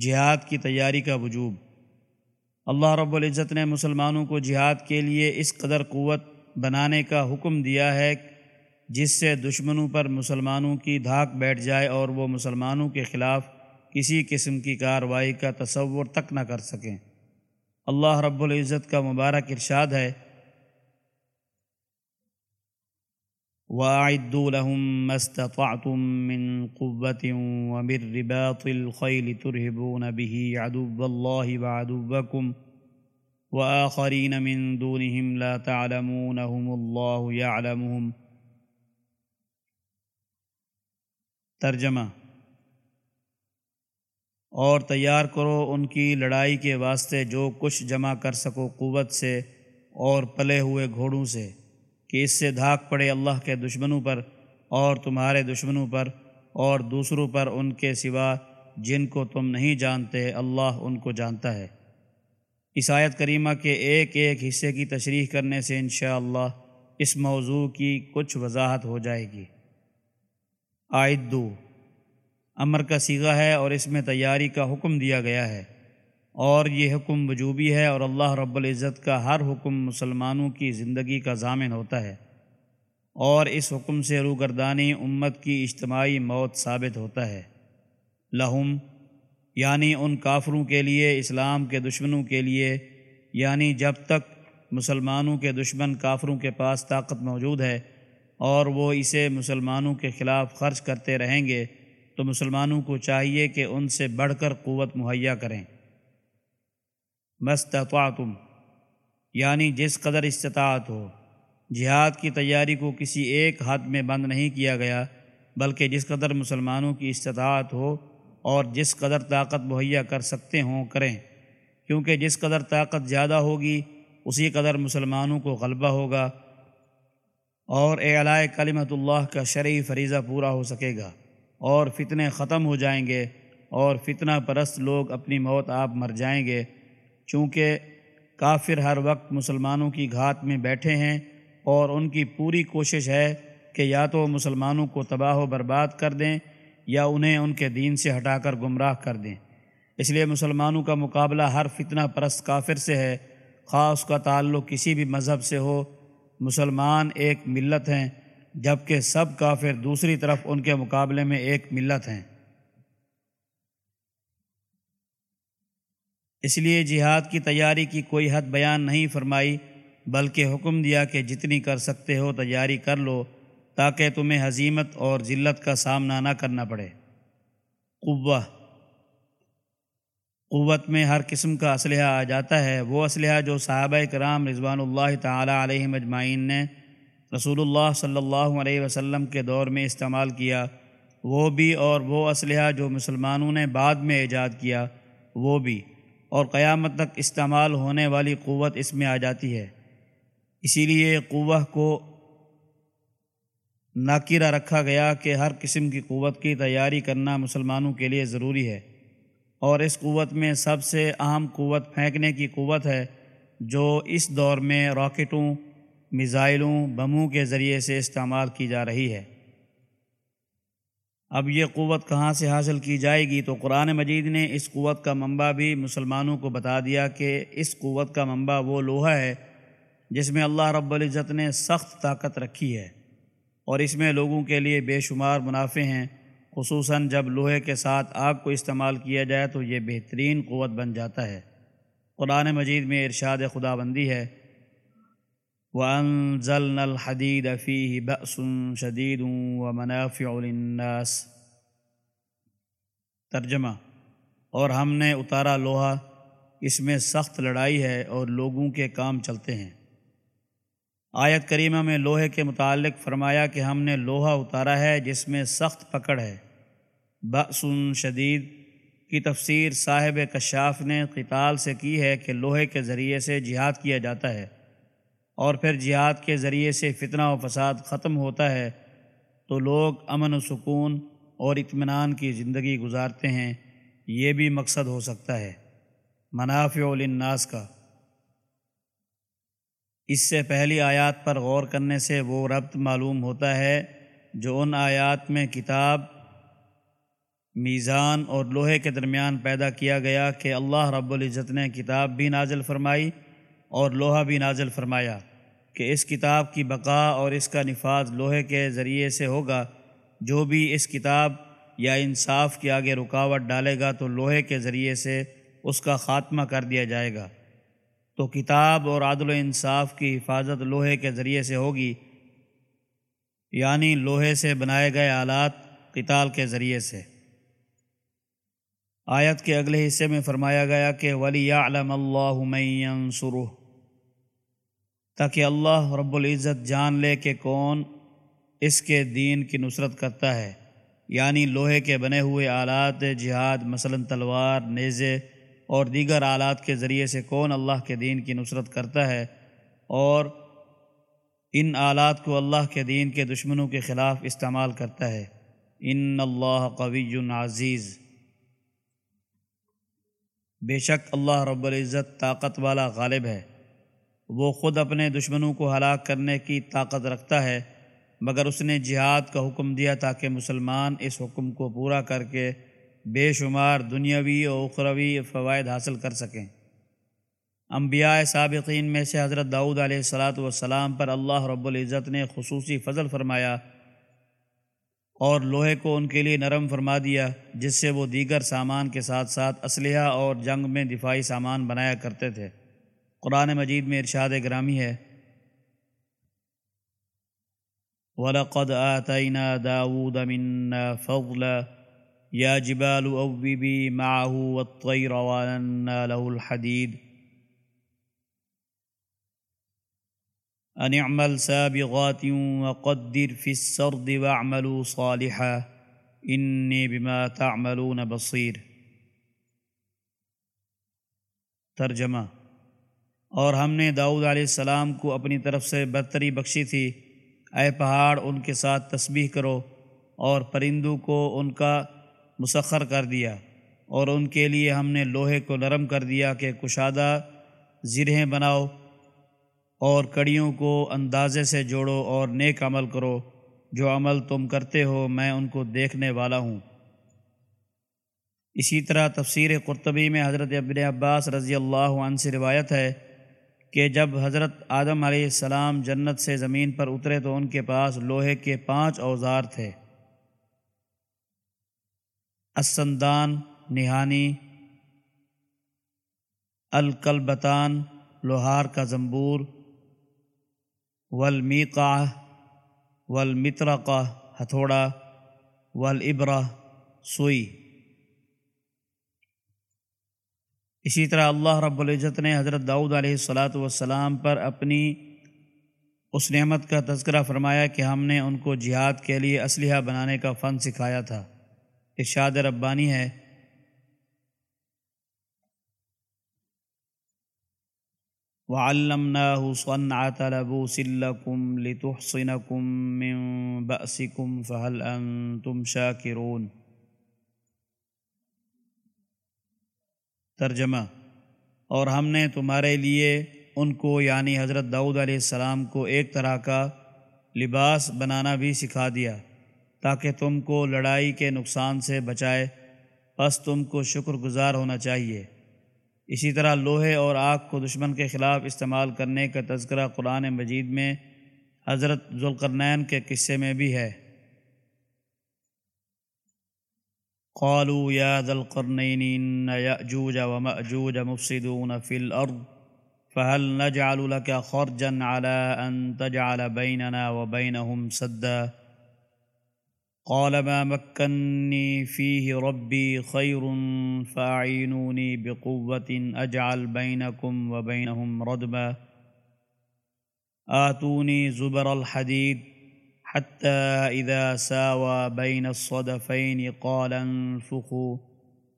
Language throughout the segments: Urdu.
جہاد کی تیاری کا وجوب۔ اللہ رب العزت نے مسلمانوں کو جہاد کے لیے اس قدر قوت بنانے کا حکم دیا ہے جس سے دشمنوں پر مسلمانوں کی دھاک بیٹھ جائے اور وہ مسلمانوں کے خلاف کسی قسم کی کارروائی کا تصور تک نہ کر سکیں۔ اللہ رب العزت کا مبارک ارشاد ہے وَأَعِدُّوا لَهُم مَّا اسْتَطَعْتُم مِّن قُوَّةٍ وَمِن رِّبَاطِ الْخَيْلِ تُرْهِبُونَ بِهِ عَدُوَّ اللَّهِ وَعَدُوَّكُمْ وَآخَرِينَ مِن دُونِهِمْ لَا تَعْلَمُونَهُمُ اللَّهُ يَعْلَمُهُمْ. ترجمہ اور تیار کرو ان کی لڑائی کے واسطے جو کچھ جمع کر سکو قوت سے اور پلے ہوئے گھوڑوں سے۔ کہ اس سے دھاک پڑے اللہ کے دشمنوں پر اور تمہارے دشمنوں پر اور دوسروں پر ان کے سوا جن کو تم نہیں جانتے، اللہ ان کو جانتا ہے۔ عیسائیت کریمہ کے ایک ایک حصے کی تشریح کرنے سے انشاءاللہ اس موضوع کی کچھ وضاحت ہو جائے گی۔ آئد دو۔ امر کا سیغہ ہے اور اس میں تیاری کا حکم دیا گیا ہے۔ اور یہ حکم وجوبی ہے اور اللہ رب العزت کا ہر حکم مسلمانوں کی زندگی کا ضامن ہوتا ہے اور اس حکم سے روگردانی امت کی اجتماعی موت ثابت ہوتا ہے۔ لہم یعنی ان کافروں کے لیے، اسلام کے دشمنوں کے لیے یعنی جب تک مسلمانوں کے دشمن کافروں کے پاس طاقت موجود ہے اور وہ اسے مسلمانوں کے خلاف خرچ کرتے رہیں گے، تو مسلمانوں کو چاہیے کہ ان سے بڑھ کر قوت مہیا کریں۔ مستطعتم یعنی جس قدر استطاعت ہو۔ جہاد کی تیاری کو کسی ایک حد میں بند نہیں کیا گیا، بلکہ جس قدر مسلمانوں کی استطاعت ہو اور جس قدر طاقت مہیا کر سکتے ہوں کریں۔ کیونکہ جس قدر طاقت زیادہ ہوگی، اسی قدر مسلمانوں کو غلبہ ہوگا۔ اور اعلی کلمت اللہ کا شرعی فریضہ پورا ہو سکے گا، اور فتنے ختم ہو جائیں گے، اور فتنہ پرست لوگ اپنی موت آپ مر جائیں گے۔ چونکہ کافر ہر وقت مسلمانوں کی گھات میں بیٹھے ہیں اور ان کی پوری کوشش ہے کہ یا تو مسلمانوں کو تباہ و برباد کر دیں یا انہیں ان کے دین سے ہٹا کر گمراہ کر دیں۔ اس لیے مسلمانوں کا مقابلہ ہر فتنہ پرست کافر سے ہے، خاص کا تعلق کسی بھی مذہب سے ہو۔ مسلمان ایک ملت ہیں، جبکہ سب کافر دوسری طرف ان کے مقابلے میں ایک ملت ہیں۔ اس لیے جہاد کی تیاری کی کوئی حد بیان نہیں فرمائی، بلکہ حکم دیا کہ جتنی کر سکتے ہو تیاری کر لو، تاکہ تمہیں حزیمت اور ذلت کا سامنا نہ کرنا پڑے۔ قوہ۔ قوت میں ہر قسم کا اسلحہ آ جاتا ہے۔ وہ اسلحہ جو صحابہ کرام رضوان اللہ تعالیٰ علیہ مجمعین نے رسول اللہ صلی اللہ علیہ وسلم کے دور میں استعمال کیا، وہ بھی اور وہ اسلحہ جو مسلمانوں نے بعد میں ایجاد کیا، وہ بھی۔ اور قیامت تک استعمال ہونے والی قوت اس میں آ جاتی ہے۔ اسی لیے قوہ کو ناکرہ رکھا گیا کہ ہر قسم کی قوت کی تیاری کرنا مسلمانوں کے لیے ضروری ہے۔ اور اس قوت میں سب سے اہم قوت پھینکنے کی قوت ہے جو اس دور میں راکٹوں، میزائلوں، بموں کے ذریعے سے استعمال کی جا رہی ہے۔ اب یہ قوت کہاں سے حاصل کی جائے گی؟ تو قرآن مجید نے اس قوت کا منبع بھی مسلمانوں کو بتا دیا کہ اس قوت کا منبع وہ لوہا ہے جس میں اللہ رب العزت نے سخت طاقت رکھی ہے اور اس میں لوگوں کے لیے بے شمار منافع ہیں۔ خصوصاً جب لوہے کے ساتھ آگ کو استعمال کیا جائے تو یہ بہترین قوت بن جاتا ہے۔ قرآن مجید میں ارشاد خدا بندی ہے وَأَنزَلْنَا الْحَدِيدَ فِيهِ بَأْسٌ شَدِيدٌ وَمَنَافِعُ لِلنَّاسِ۔ ترجمہ اور ہم نے اتارا لوہا، اس میں سخت لڑائی ہے اور لوگوں کے کام چلتے ہیں۔ آیت کریمہ میں لوہے کے متعلق فرمایا کہ ہم نے لوہا اتارا ہے جس میں سخت پکڑ ہے۔ بأسن شدید کی تفسیر صاحب کشاف نے قتال سے کی ہے کہ لوہے کے ذریعے سے جہاد کیا جاتا ہے۔ اور پھر جہاد کے ذریعے سے فتنہ و فساد ختم ہوتا ہے، تو لوگ امن و سکون اور اطمینان کی زندگی گزارتے ہیں، یہ بھی مقصد ہو سکتا ہے۔ منافع للناس کا۔ اس سے پہلی آیات پر غور کرنے سے وہ ربط معلوم ہوتا ہے جو ان آیات میں کتاب، میزان اور لوہے کے درمیان پیدا کیا گیا کہ اللہ رب العزت نے کتاب بھی نازل فرمائی اور لوہا بھی نازل فرمایا کہ اس کتاب کی بقا اور اس کا نفاذ لوہے کے ذریعے سے ہوگا، جو بھی اس کتاب یا انصاف کے آگے رکاوٹ ڈالے گا تو لوہے کے ذریعے سے اس کا خاتمہ کر دیا جائے گا۔ تو کتاب اور عادل و انصاف کی حفاظت لوہے کے ذریعے سے ہوگی یعنی لوہے سے بنائے گئے آلات قتال کے ذریعے سے۔ آیت کے اگلے حصے میں فرمایا گیا کہ ولی علم اللہ سرو تاکہ اللہ رب العزت جان لے کہ کون اس کے دین کی نصرت کرتا ہے۔ یعنی لوہے کے بنے ہوئے آلات، جہاد، مثلا تلوار، نیزے اور دیگر آلات کے ذریعے سے کون اللہ کے دین کی نصرت کرتا ہے اور ان آلات کو اللہ کے دین کے دشمنوں کے خلاف استعمال کرتا ہے۔ ان اللہ قوی عزیز۔ بے شک اللہ رب العزت طاقت والا غالب ہے۔ وہ خود اپنے دشمنوں کو ہلاک کرنے کی طاقت رکھتا ہے، مگر اس نے جہاد کا حکم دیا تاکہ مسلمان اس حکم کو پورا کر کے بے شمار دنیاوی و اخروی فوائد حاصل کر سکیں۔ انبیاء سابقین میں سے حضرت داؤد علیہ السلاۃ والسلام پر اللہ رب العزت نے خصوصی فضل فرمایا اور لوہے کو ان کے لیے نرم فرما دیا، جس سے وہ دیگر سامان کے ساتھ ساتھ اسلحہ اور جنگ میں دفاعی سامان بنایا کرتے تھے۔ قرآن مجید میں ارشاد گرامی ہے۔ وَلَقَدْ آتَيْنَا دَاوُودَ مِنَّا فَضْلًا يَا جِبَالُ أَوِّبِي مَعَهُ وَالطَّيْرَ وَأَلَنَّا لَهُ الْحَدِيدِ۔ أَنِ اعْمَلْ سَابِغَاتٍ وَقَدِّرْ فِي السَّرْدِ وَاعْمَلُوا صَالِحًا إِنِّي بِمَا تَعْمَلُونَ بَصِيرٌ۔ ترجمہ اور ہم نے داؤد علیہ السلام کو اپنی طرف سے برتری بخشی تھی۔ اے پہاڑ، ان کے ساتھ تسبیح کرو اور پرندوں کو ان کا مسخر کر دیا۔ اور ان کے لیے ہم نے لوہے کو نرم کر دیا کہ کشادہ زرہیں بناؤ اور کڑیوں کو اندازے سے جوڑو اور نیک عمل کرو۔ جو عمل تم کرتے ہو، میں ان کو دیکھنے والا ہوں۔ اسی طرح تفسیر قرطبی میں حضرت ابن عباس رضی اللہ عنہ سے روایت ہے کہ جب حضرت آدم علیہ السلام جنت سے زمین پر اترے تو ان کے پاس لوہے کے پانچ اوزار تھے۔ اسندان نہانی الکلبتان لوہار کا زمبور والمیقع والمطرقہ ہتھوڑا، والابرہ، سوئی۔ اسی طرح اللہ رب العزت نے حضرت داؤد علیہ الصلاۃ والسلام پر اپنی اس نعمت کا تذکرہ فرمایا کہ ہم نے ان کو جہاد کے لیے اسلحہ بنانے کا فن سکھایا تھا۔ ارشاد ربانی ہے۔ وَعَلَّمْنَاهُ صَنْعَةَ لَبُوسٍ لَكُمْ لِتُحْصِنَكُمْ مِنْ بَأْسِكُمْ فَهَلْ أَنْتُمْ شَاكِرُونَ ترجمہ۔ اور ہم نے تمہارے لیے ان کو یعنی حضرت داؤد علیہ السلام کو ایک طرح کا لباس بنانا بھی سکھا دیا، تاکہ تم کو لڑائی کے نقصان سے بچائے، بس تم کو شکر گزار ہونا چاہیے۔ اسی طرح لوہے اور آگ کو دشمن کے خلاف استعمال کرنے کا تذکرہ قرآن مجید میں حضرت ذوالقرنین کے قصے میں بھی ہے۔ قالوا يا ذا القرنين إن يأجوج ومأجوج مفسدون في الأرض، فهل نجعل لك خرجا على أن تجعل بيننا وبينهم سدا؟ قال ما مكني فيه ربي خير فأعينوني بقوة أجعل بينكم وبينهم ردما آتوني زبر الحديد حتى إذا ساوى بين الصدفين قال انفخوا.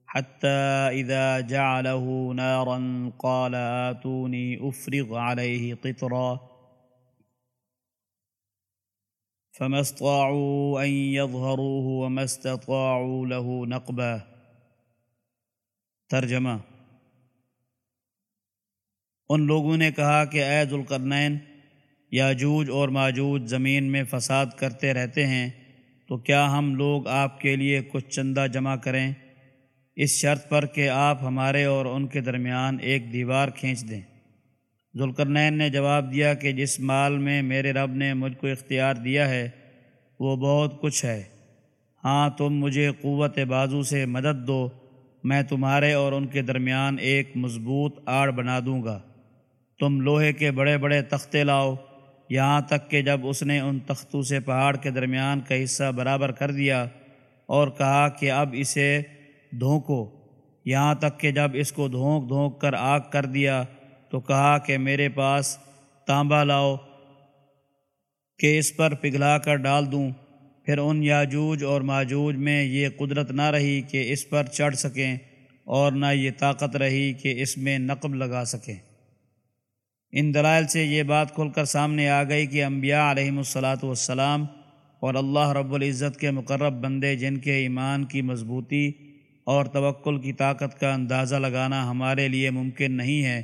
حتى إذا جعله نارا قال آتوني أفرغ عليه قطرا. فما استطاعوا أن يظهروه وما استطاعوا له نقبا. ترجمہ ان لوگوں نے کہا کہ اے ذوالقرنین یاجوج اور ماجوج زمین میں فساد کرتے رہتے ہیں، تو کیا ہم لوگ آپ کے لیے کچھ چندہ جمع کریں؟ اس شرط پر کہ آپ ہمارے اور ان کے درمیان ایک دیوار کھینچ دیں۔ ذوالکرنین نے جواب دیا کہ جس مال میں میرے رب نے مجھ کو اختیار دیا ہے، وہ بہت کچھ ہے۔ ہاں تم مجھے قوت بازو سے مدد دو، میں تمہارے اور ان کے درمیان ایک مضبوط آڑ بنا دوں گا۔ تم لوہے کے بڑے بڑے تختے لاؤ یہاں تک کہ جب اس نے ان تختوں سے پہاڑ کے درمیان کا حصہ برابر کر دیا اور کہا کہ اب اسے دھونکو، یہاں تک کہ جب اس کو دھونک دھونک کر آگ کر دیا تو کہا کہ میرے پاس تانبا لاؤ کہ اس پر پگھلا کر ڈال دوں۔ پھر ان یاجوج اور ماجوج میں یہ قدرت نہ رہی کہ اس پر چڑھ سکیں اور نہ یہ طاقت رہی کہ اس میں نقب لگا سکیں۔ ان دلائل سے یہ بات کھل کر سامنے آ گئی کہ انبیاء علیہم الصلاۃ والسلام اور اللہ رب العزت کے مقرب بندے جن کے ایمان کی مضبوطی اور توکل کی طاقت کا اندازہ لگانا ہمارے لیے ممکن نہیں ہے،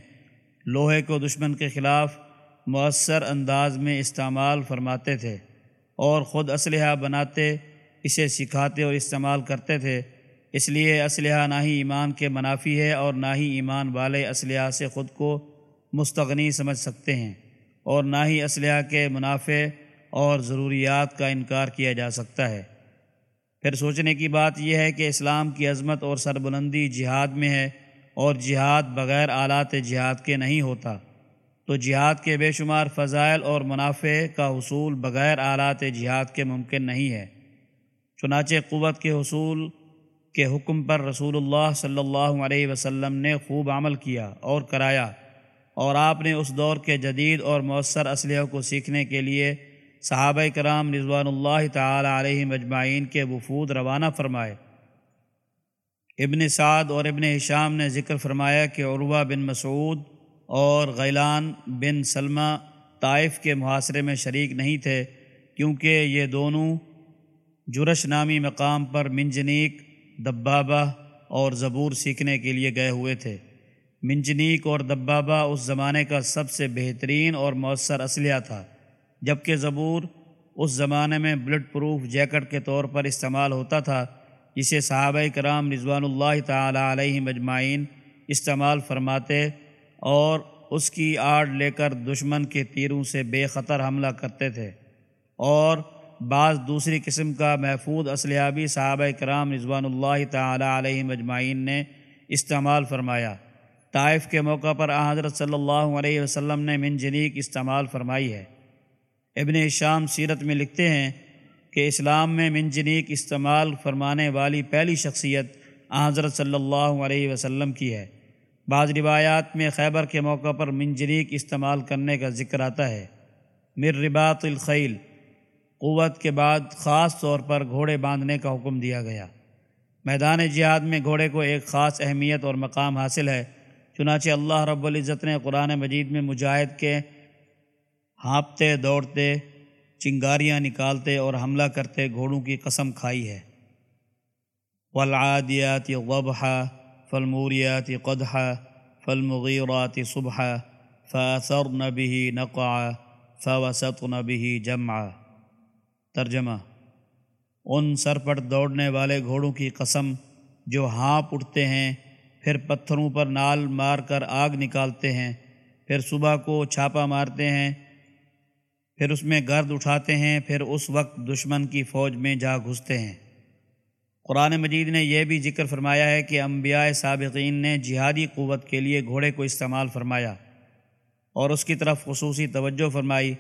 لوہے کو دشمن کے خلاف مؤثر انداز میں استعمال فرماتے تھے اور خود اسلحہ بناتے، اسے سکھاتے اور استعمال کرتے تھے۔ اس لیے اسلحہ نہ ہی ایمان کے منافی ہے اور نہ ہی ایمان والے اسلحہ سے خود کو مستغنی سمجھ سکتے ہیں اور نہ ہی اسلحہ کے منافع اور ضروریات کا انکار کیا جا سکتا ہے۔ پھر سوچنے کی بات یہ ہے کہ اسلام کی عظمت اور سربلندی جہاد میں ہے اور جہاد بغیر آلات جہاد کے نہیں ہوتا۔ تو جہاد کے بے شمار فضائل اور منافع کا حصول بغیر آلات جہاد کے ممکن نہیں ہے۔ چنانچہ قوت کے حصول کے حکم پر رسول اللہ صلی اللہ علیہ وسلم نے خوب عمل کیا اور کرایا۔ اور آپ نے اس دور کے جدید اور مؤثر اسلحوں کو سیکھنے کے لیے صحابہ کرام رضوان اللہ تعالی علیہ مجمعین کے وفود روانہ فرمائے۔ ابن سعد اور ابن حشام نے ذکر فرمایا کہ عروہ بن مسعود اور غیلان بن سلمہ طائف کے محاصرے میں شریک نہیں تھے کیونکہ یہ دونوں جرش نامی مقام پر منجنیک دبابہ اور زبور سیکھنے کے لیے گئے ہوئے تھے۔ منجنیک اور دبابہ اس زمانے کا سب سے بہترین اور مؤثر اسلحہ تھا، جبکہ زبور اس زمانے میں بلڈ پروف جیکٹ کے طور پر استعمال ہوتا تھا، جسے صحابہ کرام رضوان اللہ تعالی علیہ مجمعین استعمال فرماتے اور اس کی آڑ لے کر دشمن کے تیروں سے بے خطر حملہ کرتے تھے۔ اور بعض دوسری قسم کا محفوظ اسلحہ بھی صحابہ کرام رضوان اللہ تعالی علیہ مجمعین نے استعمال فرمایا۔ طائف کے موقع پر حضرت صلی اللہ علیہ وسلم نے من جنیک استعمال فرمائی ہے۔ ابن شام سیرت میں لکھتے ہیں کہ اسلام میں من جنیک استعمال فرمانے والی پہلی شخصیت حضرت صلی اللہ علیہ وسلم کی ہے۔ بعض روایات میں خیبر کے موقع پر منجنیک استعمال کرنے کا ذکر آتا ہے۔ مر رباط الخیل قوت کے بعد خاص طور پر گھوڑے باندھنے کا حکم دیا گیا۔ میدان جہاد میں گھوڑے کو ایک خاص اہمیت اور مقام حاصل ہے۔ چنانچہ اللہ رب العزت نے قرآن مجید میں مجاہد کے ہانپتے، دوڑتے، چنگاریاں نکالتے اور حملہ کرتے گھوڑوں کی قسم کھائی ہے۔ ولادیات غبحہ فالموریات قدحہ فالمغیرات صبح فاثرن به نقع فوسطن به جمع ترجمہ ان سر پر دوڑنے والے گھوڑوں کی قسم جو ہانپ اٹھتے ہیں پھر پتھروں پر نال مار کر آگ نکالتے ہیں، پھر صبح کو چھاپا مارتے ہیں، پھر اس میں گرد اٹھاتے ہیں، پھر اس وقت دشمن کی فوج میں جا گھستے ہیں۔ قرآن مجید نے یہ بھی ذکر فرمایا ہے کہ انبیاء سابقین نے جہادی قوت کے لیے گھوڑے کو استعمال فرمایا اور اس کی طرف خصوصی توجہ فرمائی۔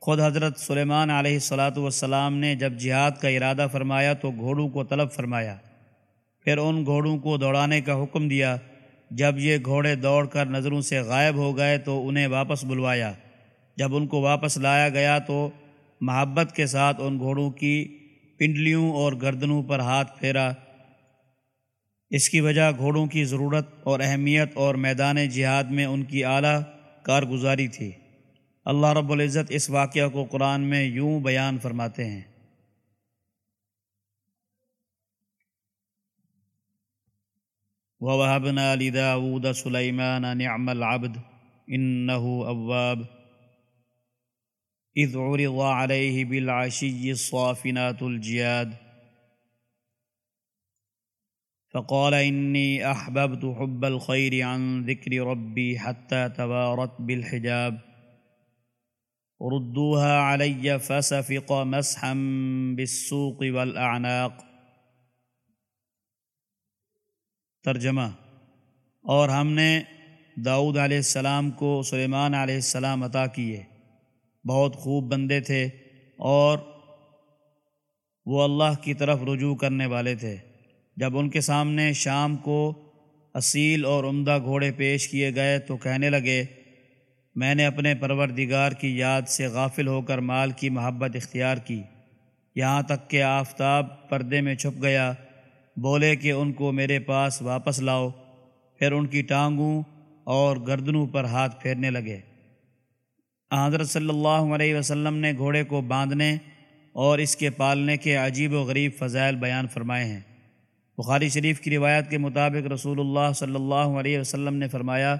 خود حضرت سلیمان علیہ الصلاۃ والسلام نے جب جہاد کا ارادہ فرمایا تو گھوڑوں کو طلب فرمایا۔ پھر ان گھوڑوں کو دوڑانے کا حکم دیا۔ جب یہ گھوڑے دوڑ کر نظروں سے غائب ہو گئے تو انہیں واپس بلوایا۔ جب ان کو واپس لایا گیا تو محبت کے ساتھ ان گھوڑوں کی پنڈلیوں اور گردنوں پر ہاتھ پھیرا۔ اس کی وجہ گھوڑوں کی ضرورت اور اہمیت اور میدان جہاد میں ان کی اعلیٰ کارگزاری تھی۔ اللہ رب العزت اس واقعہ کو قرآن میں یوں بیان فرماتے ہیں۔ وَوَهَبْنَا لِدَاوُودَ سُلَيْمَانَ نِعْمَ الْعَبْدِ إِنَّهُ أَوَّابٌ. اذ عرض عليه بالعشي الصافنات الجياد. فقال إني أحببت حب الخير عن ذكر ربي حتى توارت بالحجاب. ردوها علي فسفق مسحا بالسوق والأعناق. ترجمہ۔ اور ہم نے داؤد علیہ السلام کو سلیمان علیہ السلام عطا کیے۔ بہت خوب بندے تھے اور وہ اللہ کی طرف رجوع کرنے والے تھے۔ جب ان کے سامنے شام کو اصیل اور عمدہ گھوڑے پیش کیے گئے تو کہنے لگے، میں نے اپنے پروردگار کی یاد سے غافل ہو کر مال کی محبت اختیار کی۔ یہاں تک کہ آفتاب پردے میں چھپ گیا۔ بولے کہ ان کو میرے پاس واپس لاؤ۔ پھر ان کی ٹانگوں اور گردنوں پر ہاتھ پھیرنے لگے۔ حضرت صلی اللہ علیہ وسلم نے گھوڑے کو باندھنے اور اس کے پالنے کے عجیب و غریب فضائل بیان فرمائے ہیں۔ بخاری شریف کی روایت کے مطابق رسول اللہ صلی اللہ علیہ وسلم نے فرمایا،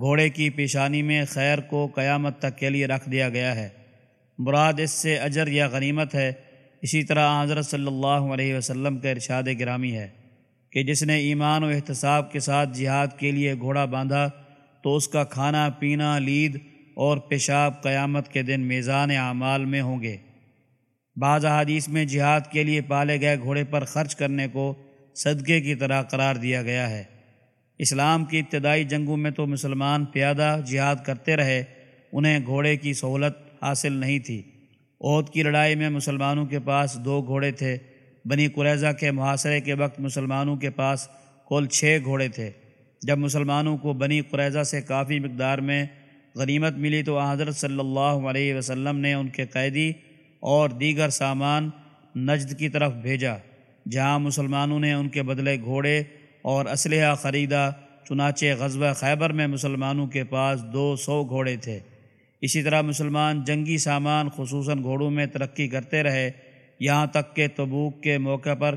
گھوڑے کی پیشانی میں خیر کو قیامت تک کے لیے رکھ دیا گیا ہے۔ مراد اس سے اجر یا غنیمت ہے اسی طرح حضرت صلی اللہ علیہ وسلم کا ارشاد گرامی ہے کہ جس نے ایمان و احتساب کے ساتھ جہاد کے لیے گھوڑا باندھا تو اس کا کھانا، پینا، لید اور پیشاب قیامت کے دن میزان اعمال میں ہوں گے۔ بعض احادیث میں جہاد کے لیے پالے گئے گھوڑے پر خرچ کرنے کو صدقے کی طرح قرار دیا گیا ہے۔ اسلام کی ابتدائی جنگوں میں تو مسلمان پیادہ جہاد کرتے رہے، انہیں گھوڑے کی سہولت حاصل نہیں تھی۔ عہد کی لڑائی میں مسلمانوں کے پاس دو گھوڑے تھے۔ بنی قریضہ کے محاصرے کے وقت مسلمانوں کے پاس کل چھ گھوڑے تھے۔ جب مسلمانوں کو بنی قریضہ سے کافی مقدار میں غنیمت ملی تو حضرت صلی اللہ علیہ وسلم نے ان کے قیدی اور دیگر سامان نجد کی طرف بھیجا، جہاں مسلمانوں نے ان کے بدلے گھوڑے اور اسلحہ خریدا۔ چنانچہ غزوہ خیبر میں مسلمانوں کے پاس دو سو گھوڑے تھے۔ اسی طرح مسلمان جنگی سامان خصوصاً گھوڑوں میں ترقی کرتے رہے، یہاں تک کہ تبوک کے موقع پر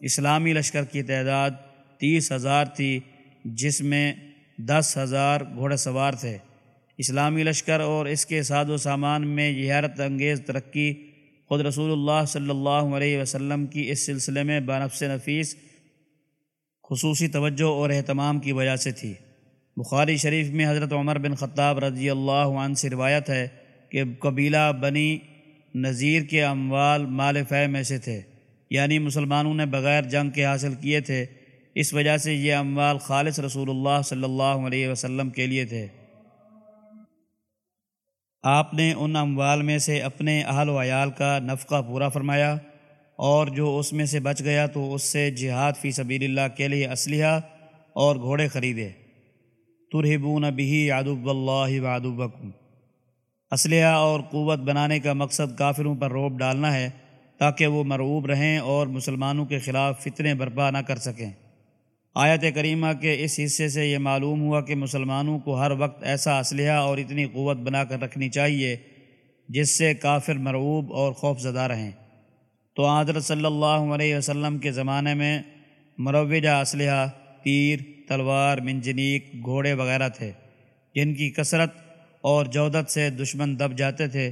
اسلامی لشکر کی تعداد تیس ہزار تھی، جس میں دس ہزار گھوڑے سوار تھے۔ اسلامی لشکر اور اس کے ساز و سامان میں یہ حیرت انگیز ترقی خود رسول اللہ صلی اللہ علیہ وسلم کی اس سلسلے میں بانفس نفیس خصوصی توجہ اور اہتمام کی وجہ سے تھی۔ بخاری شریف میں حضرت عمر بن خطاب رضی اللہ عنہ سے روایت ہے کہ قبیلہ بنی نذیر کے اموال مال فہ میں سے تھے یعنی مسلمانوں نے بغیر جنگ کے حاصل کیے تھے، اس وجہ سے یہ اموال خالص رسول اللہ صلی اللہ علیہ وسلم کے لیے تھے۔ آپ نے ان اموال میں سے اپنے اہل و عیال کا نفقہ پورا فرمایا، اور جو اس میں سے بچ گیا تو اس سے جہاد فی سبیل اللہ کے لیے اسلحہ اور گھوڑے خریدے۔ ترہبون بھی ادب اللہ وادوبکم اسلحہ اور قوت بنانے کا مقصد کافروں پر روب ڈالنا ہے تاکہ وہ مرعوب رہیں اور مسلمانوں کے خلاف فتنے برپا نہ کر سکیں۔ آیت کریمہ کے اس حصے سے یہ معلوم ہوا کہ مسلمانوں کو ہر وقت ایسا اسلحہ اور اتنی قوت بنا کر رکھنی چاہیے جس سے کافر مرعوب اور خوف زدہ رہیں۔ تو حضرت صلی اللہ علیہ وسلم کے زمانے میں مروجہ اسلحہ تیر، تلوار، منجنیک، گھوڑے وغیرہ تھے۔ جن کی کثرت اور جودت سے دشمن دب جاتے تھے،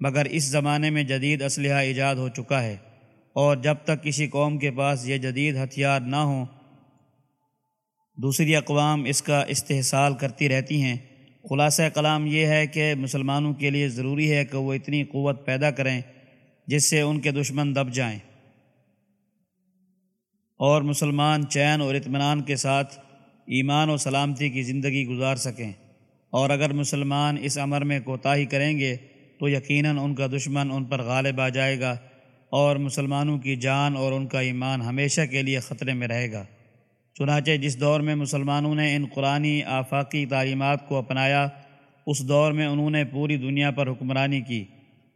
مگر اس زمانے میں جدید اسلحہ ایجاد ہو چکا ہے۔ اور جب تک کسی قوم کے پاس یہ جدید ہتھیار نہ ہوں، دوسری اقوام اس کا استحصال کرتی رہتی ہیں۔ خلاصہ کلام یہ ہے کہ مسلمانوں کے لیے ضروری ہے کہ وہ اتنی قوت پیدا کریں جس سے ان کے دشمن دب جائیں۔ اور مسلمان چین اور اطمینان کے ساتھ ایمان و سلامتی کی زندگی گزار سکیں۔ اور اگر مسلمان اس عمر میں کوتاہی کریں گے، تو یقیناً ان کا دشمن ان پر غالب آ جائے گا اور مسلمانوں کی جان اور ان کا ایمان ہمیشہ کے لیے خطرے میں رہے گا۔ چنانچہ جس دور میں مسلمانوں نے ان قرآنی آفاقی تعلیمات کو اپنایا، اس دور میں انہوں نے پوری دنیا پر حکمرانی کی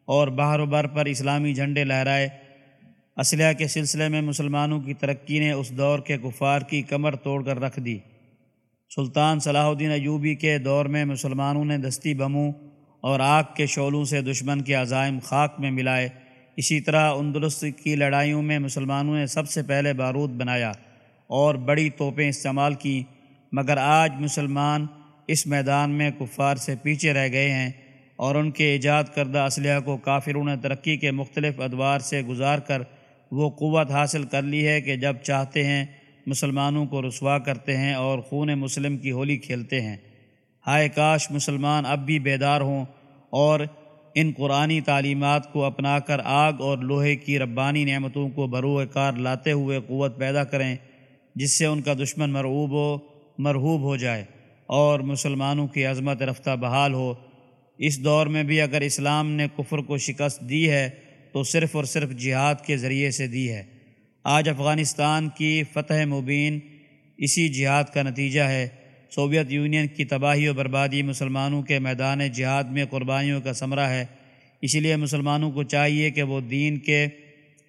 اور باہر و بر پر اسلامی جھنڈے لہرائے اسلحہ کے سلسلے میں مسلمانوں کی ترقی نے اس دور کے کفار کی کمر توڑ کر رکھ دی۔ سلطان صلاح الدین ایوبی کے دور میں مسلمانوں نے دستی بموں اور آگ کے شعلوں سے دشمن کے عزائم خاک میں ملائے۔ اسی طرح اندرست کی لڑائیوں میں مسلمانوں نے سب سے پہلے بارود بنایا اور بڑی توپیں استعمال کیں۔ مگر آج مسلمان اس میدان میں کفار سے پیچھے رہ گئے ہیں اور ان کے ایجاد کردہ اسلحہ کو کافروں نے ترقی کے مختلف ادوار سے گزار کر وہ قوت حاصل کر لی ہے کہ جب چاہتے ہیں مسلمانوں کو رسوا کرتے ہیں اور خون مسلم کی ہولی کھیلتے ہیں۔ ہائے کاش مسلمان اب بھی بیدار ہوں اور ان قرآنی تعلیمات کو اپنا کر آگ اور لوہے کی ربانی نعمتوں کو بروئے کار لاتے ہوئے قوت پیدا کریں، جس سے ان کا دشمن مرعوب و مرحوب ہو جائے اور مسلمانوں کی عظمت رفتہ بحال ہو۔ اس دور میں بھی اگر اسلام نے کفر کو شکست دی ہے تو صرف اور صرف جہاد کے ذریعے سے دی ہے۔ آج افغانستان کی فتح مبین اسی جہاد کا نتیجہ ہے۔ سوویت یونین کی تباہی و بربادی مسلمانوں کے میدان جہاد میں قربانیوں کا ثمرہ ہے۔ اسی لیے مسلمانوں کو چاہیے کہ وہ دین کے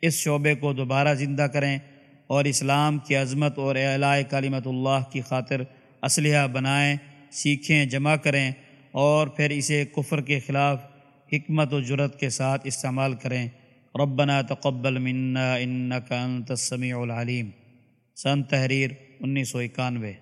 اس شعبے کو دوبارہ زندہ کریں اور اسلام کی عظمت اور اعلاء کلیمت اللہ کی خاطر اسلحہ بنائیں، سیکھیں، جمع کریں اور پھر اسے کفر کے خلاف حکمت و جرت کے ساتھ استعمال کریں۔ ربنا تقبل منا انك انت السمیع العلیم۔ سن تحریر انیس سو اکانوے۔